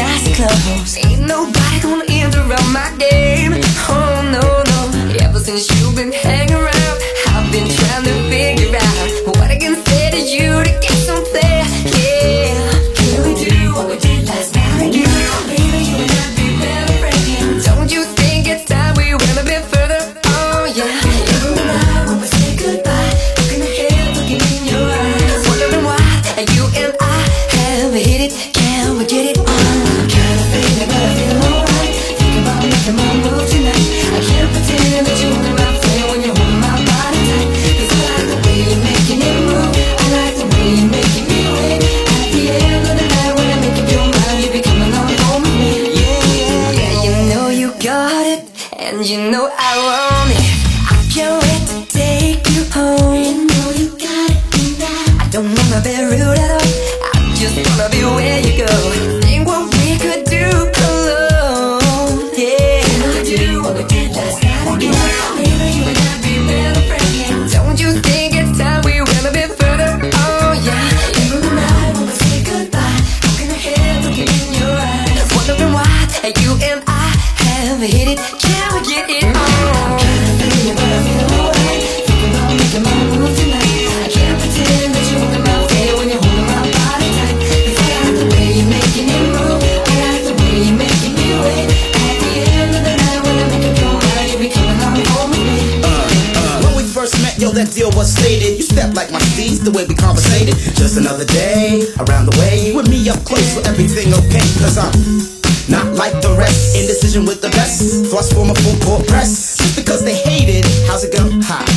nice clothes. Ain't nobody gonna interrupt my game. Oh no no. Ever since you've been hanging around, I've been trying to figure out what I can say to you to get some play. Yeah. Can we do what we did last night again? Baby, you and I be better friends. Don't you think it's time we went a bit further? Oh yeah. Every night when we say goodbye, looking ahead, looking in your eyes, wondering why you and I have hit it. Can we get it and you know I want it. I can't have hit it. Can we get it on? Kinda feeling, but I feel alright. About making my move tonight. I can't pretend that you're holding my hand when you're holding my body tight. I like the way you're making it move. I like the way you're making me wait. At the end of the night, when I make up your mind, you be coming on home with me. When we first met, yo, that deal was stated. You stepped like my steez, the way we conversated. Just another day around the way. You and me up close for everything okay. Cause I'm rest. Indecision with the best. Thrust for my full court press. Just because they hate it. How's it go? Ha.